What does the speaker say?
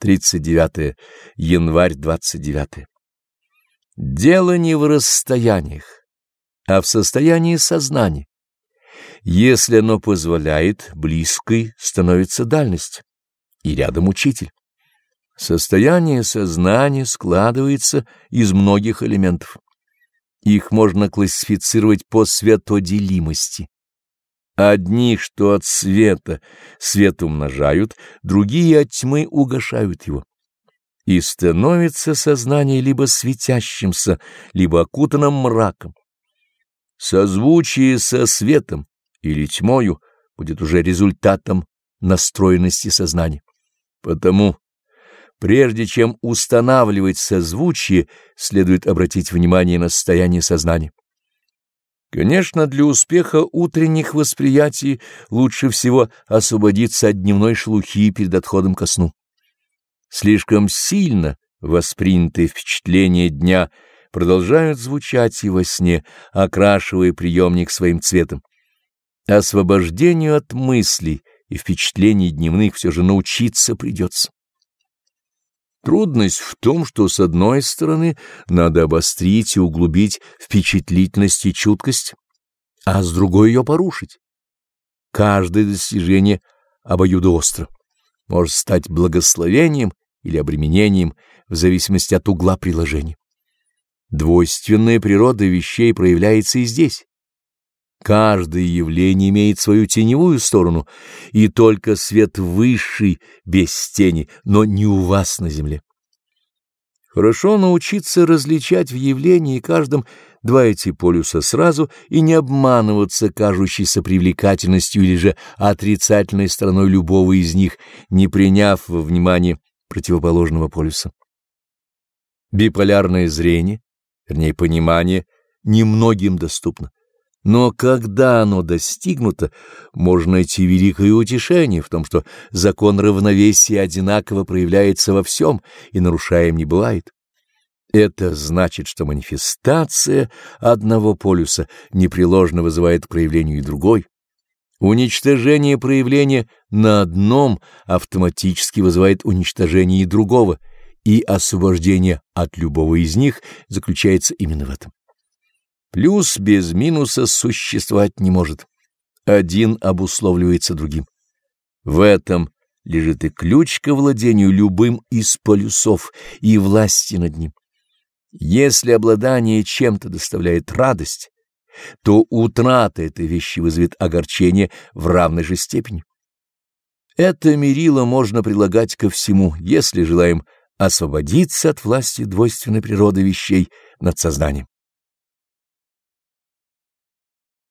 39 январь 29 Дело не в расстояниях, а в состоянии сознания. Если оно позволяет, близкой становится дальность, и рядом учитель. Состояние сознания складывается из многих элементов. Их можно классифицировать по светоделимости. Одни, что от света свет умножают, другие от тьмы угошают его. И становится сознание либо светящимся, либо окутанным мраком. Созвучие со светом или тьмою будет уже результатом настроенности сознания. Потому, прежде чем устанавливать созвучие, следует обратить внимание на состояние сознания. Конечно, для успеха утренних восприятий лучше всего освободиться от дневной шелухи перед отходом ко сну. Слишком сильно воспринятые впечатления дня продолжают звучать и во сне, окрашивая приемник своим цветом. Освобождению от мыслей и впечатлений дневных все же научиться придется. Трудность в том, что с одной стороны надо обострить и углубить впечатлительность и чуткость, а с другой ее порушить. Каждое достижение обоюдоостро может стать благословением или обременением в зависимости от угла приложения. Двойственная природа вещей проявляется и здесь. Каждое явление имеет свою теневую сторону, и только свет высший, без тени, но не у вас на земле. Хорошо научиться различать в явлении каждом два эти полюса сразу и не обманываться кажущейся привлекательностью или же отрицательной стороной любого из них, не приняв во внимание противоположного полюса. Биполярное зрение, вернее понимание, немногим доступно. Но когда оно достигнуто, можно найти великое утешение в том, что закон равновесия одинаково проявляется во всем и нарушаем не бывает. Это значит, что манифестация одного полюса непреложно вызывает к проявлению и другой. Уничтожение проявления на одном автоматически вызывает уничтожение и другого, и освобождение от любого из них заключается именно в этом. Плюс без минуса существовать не может. Один обусловливается другим. В этом лежит и ключ к владению любым из полюсов и власти над ним. Если обладание чем-то доставляет радость, то утрата этой вещи вызовет огорчение в равной же степени. Это мерило можно прилагать ко всему, если желаем освободиться от власти двойственной природы вещей над сознанием.